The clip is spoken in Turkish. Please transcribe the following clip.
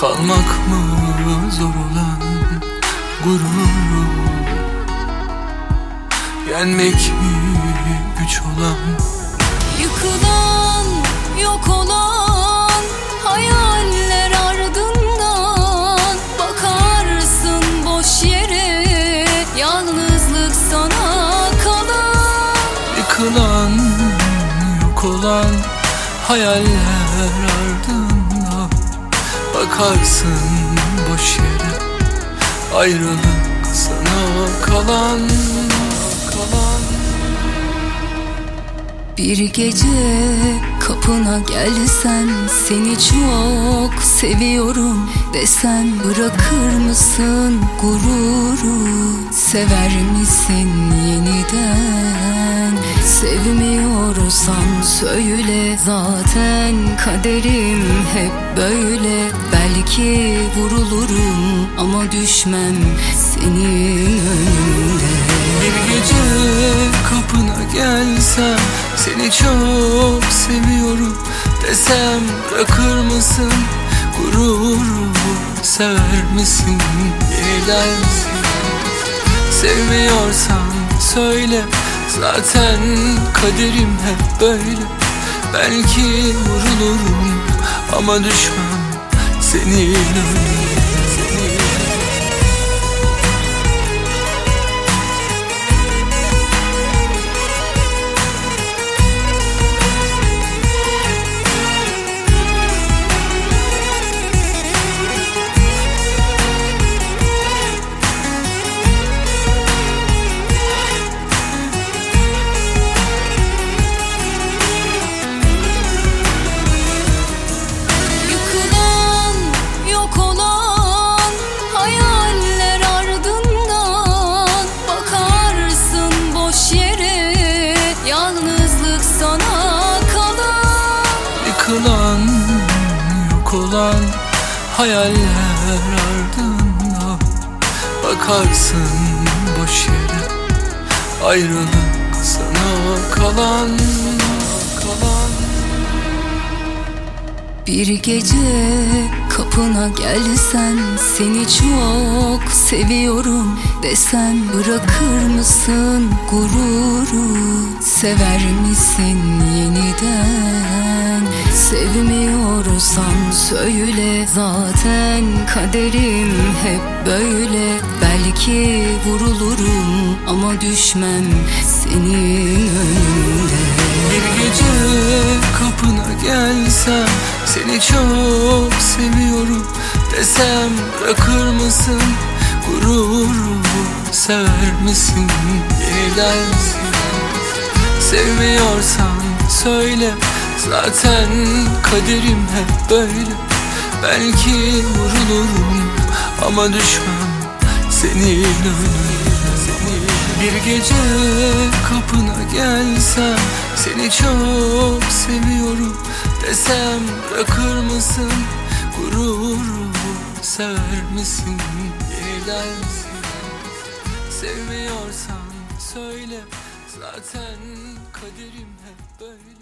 Kalmak mı zor olan gururu? Yenmek mi güç olan? Yıkılan, yok olan hayaller ardından Bakarsın boş yere, yalnızlık sana kalan. Yıkılan yok olan hayaller ardından Bakarsın boş yere. Ayrılık sana kalan kalan. Bir gece kapına gelsem Seni çok seviyorum desen Bırakır mısın gururu Sever misin söyle Zaten kaderim hep böyle. Belki vurulurum ama düşmem senin önünde. Bir gece kapına gelsem Seni çok seviyorum desem Bırakır mısın? Gururu Sever misin? Yeniden Sevmiyorsan söyle Zaten kaderim hep böyle. Belki vurulurum ama düşmem senin önüne Yıkılan yok olan hayaller ardından Bakarsın boş yere. Ayrılık sana kalan kalan. Bir gece kapına gelsem Seni çok seviyorum desen Bırakır mısın gururu? Sever misin yeniden? Sevmiyorsan söyle Zaten kaderim hep böyle. Belki vurulurum ama düşmem senin önünde. Bir gece kapına gelsem Seni çok seviyorum desem Bırakır mısın? Gururu Sever misin? Yeniden Sevmiyorsan söyle. Zaten kaderim hep böyle. Belki vurulurum ama düşmem senin önüne. Bir gece kapına gelsem Seni çok seviyorum desem Bırakır mısın gururu Sever misin? Yeniden Sevmiyorsan söyle. Zaten kaderim hep böyle